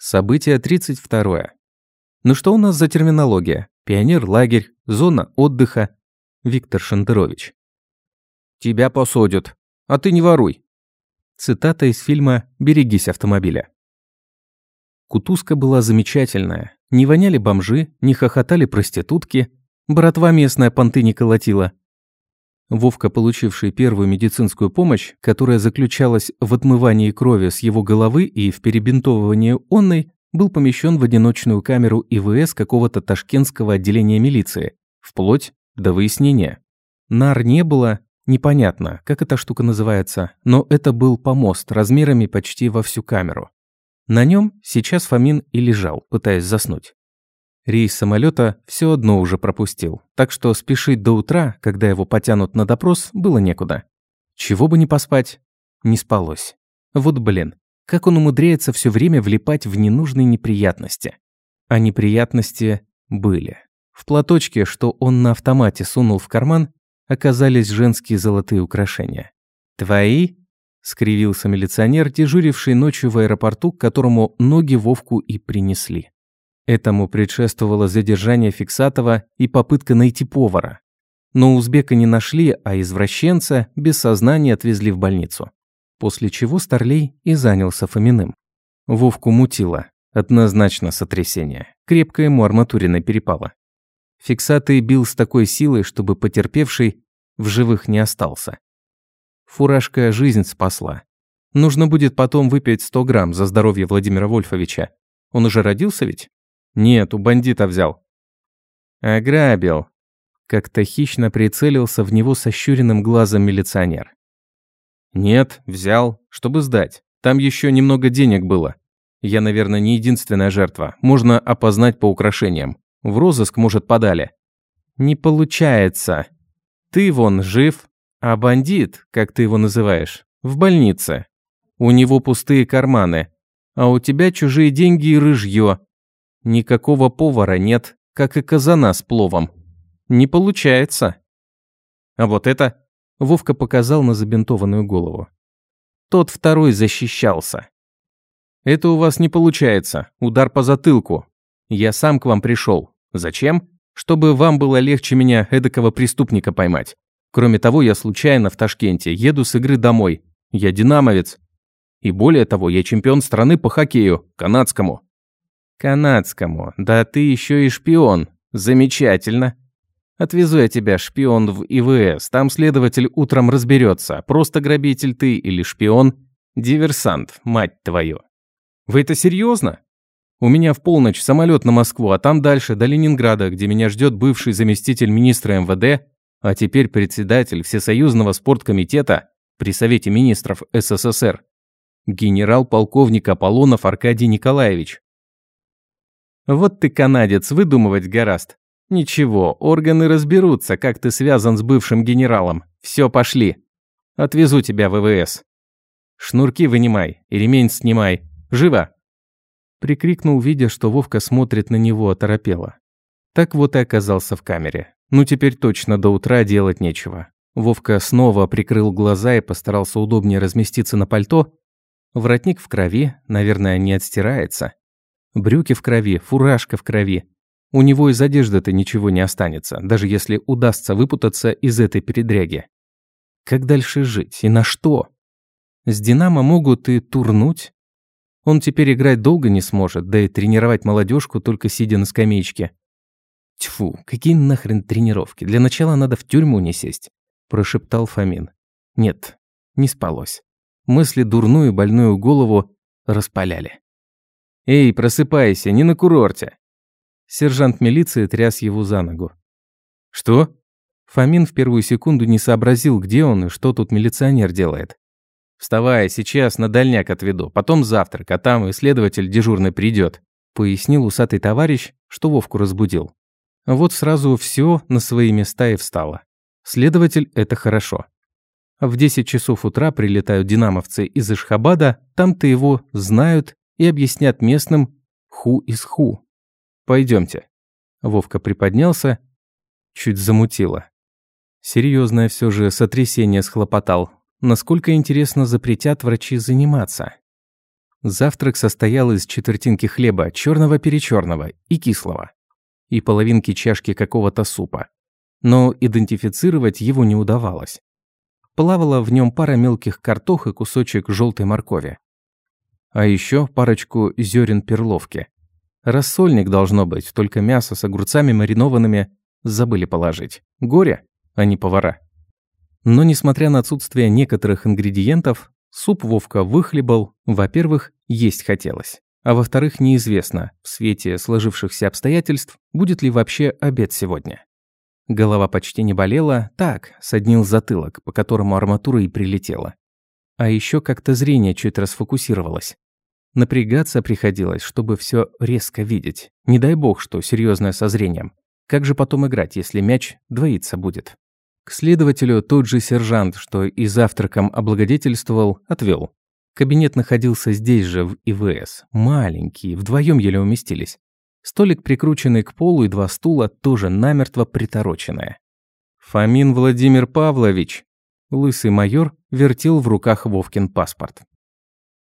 Событие 32. Ну что у нас за терминология? Пионер-лагерь, зона отдыха. Виктор Шендерович. «Тебя посадят, а ты не воруй». Цитата из фильма «Берегись автомобиля». Кутузка была замечательная. Не воняли бомжи, не хохотали проститутки. Братва местная понты не колотила. Вовка, получивший первую медицинскую помощь, которая заключалась в отмывании крови с его головы и в перебинтовывании онной, был помещен в одиночную камеру ИВС какого-то ташкентского отделения милиции, вплоть до выяснения. Нар не было, непонятно, как эта штука называется, но это был помост размерами почти во всю камеру. На нем сейчас Фомин и лежал, пытаясь заснуть. Рейс самолета все одно уже пропустил, так что спешить до утра, когда его потянут на допрос, было некуда. Чего бы не поспать, не спалось. Вот блин, как он умудряется все время влипать в ненужные неприятности. А неприятности были. В платочке, что он на автомате сунул в карман, оказались женские золотые украшения. «Твои?» – скривился милиционер, дежуривший ночью в аэропорту, к которому ноги Вовку и принесли. Этому предшествовало задержание Фиксатова и попытка найти повара. Но узбека не нашли, а извращенца без сознания отвезли в больницу. После чего Старлей и занялся Фоминым. Вовку мутило. Однозначно сотрясение. Крепко ему арматуриной перепало. Фиксатый бил с такой силой, чтобы потерпевший в живых не остался. Фуражка жизнь спасла. Нужно будет потом выпить 100 грамм за здоровье Владимира Вольфовича. Он уже родился ведь? Нет, у бандита взял. Ограбил. Как-то хищно прицелился в него сощуренным глазом милиционер. Нет, взял, чтобы сдать. Там еще немного денег было. Я, наверное, не единственная жертва. Можно опознать по украшениям. В розыск, может, подали. Не получается. Ты вон жив, а бандит, как ты его называешь, в больнице. У него пустые карманы, а у тебя чужие деньги и рыжье. Никакого повара нет, как и казана с пловом. Не получается. А вот это... Вовка показал на забинтованную голову. Тот второй защищался. Это у вас не получается. Удар по затылку. Я сам к вам пришел. Зачем? Чтобы вам было легче меня, эдакого преступника, поймать. Кроме того, я случайно в Ташкенте еду с игры домой. Я динамовец. И более того, я чемпион страны по хоккею, канадскому. Канадскому. Да ты еще и шпион. Замечательно. Отвезу я тебя, шпион, в ИВС. Там следователь утром разберется, просто грабитель ты или шпион. Диверсант, мать твою. Вы это серьезно? У меня в полночь самолет на Москву, а там дальше до Ленинграда, где меня ждет бывший заместитель министра МВД, а теперь председатель Всесоюзного спорткомитета при Совете министров СССР, генерал-полковник Аполлонов Аркадий Николаевич. Вот ты канадец, выдумывать гораст. Ничего, органы разберутся, как ты связан с бывшим генералом. Все, пошли. Отвезу тебя в ВВС. Шнурки вынимай и ремень снимай. Живо!» Прикрикнул, видя, что Вовка смотрит на него оторопело. Так вот и оказался в камере. Ну теперь точно до утра делать нечего. Вовка снова прикрыл глаза и постарался удобнее разместиться на пальто. Воротник в крови, наверное, не отстирается. Брюки в крови, фуражка в крови. У него из одежды-то ничего не останется, даже если удастся выпутаться из этой передряги. Как дальше жить и на что? С «Динамо» могут и турнуть. Он теперь играть долго не сможет, да и тренировать молодежку только сидя на скамеечке. Тьфу, какие нахрен тренировки? Для начала надо в тюрьму не сесть, прошептал Фомин. Нет, не спалось. Мысли дурную больную голову распаляли. «Эй, просыпайся, не на курорте!» Сержант милиции тряс его за ногу. «Что?» Фомин в первую секунду не сообразил, где он и что тут милиционер делает. «Вставай, сейчас на дальняк отведу, потом завтрак, а там и следователь дежурный придет», пояснил усатый товарищ, что Вовку разбудил. Вот сразу все на свои места и встало. Следователь – это хорошо. В 10 часов утра прилетают динамовцы из Ишхабада, там-то его знают и объяснят местным ху из ху. Пойдемте. Вовка приподнялся, чуть замутило. Серьезное все же сотрясение схлопотал. Насколько интересно запретят врачи заниматься? Завтрак состоял из четвертинки хлеба, черного перечерного и кислого, и половинки чашки какого-то супа. Но идентифицировать его не удавалось. Плавала в нем пара мелких картох и кусочек желтой моркови. А еще парочку зерен перловки. Рассольник должно быть, только мясо с огурцами маринованными забыли положить. Горе, а не повара. Но несмотря на отсутствие некоторых ингредиентов, суп Вовка выхлебал, во-первых, есть хотелось. А во-вторых, неизвестно, в свете сложившихся обстоятельств, будет ли вообще обед сегодня. Голова почти не болела, так, соднил затылок, по которому арматура и прилетела. А еще как-то зрение чуть расфокусировалось. Напрягаться приходилось, чтобы все резко видеть. Не дай бог, что серьезное со зрением. Как же потом играть, если мяч двоиться будет? К следователю тот же сержант, что и завтраком облагодетельствовал, отвел. Кабинет находился здесь же, в ИВС. Маленький, вдвоем еле уместились. Столик, прикрученный к полу, и два стула, тоже намертво притороченные. «Фомин Владимир Павлович!» Лысый майор вертел в руках Вовкин паспорт.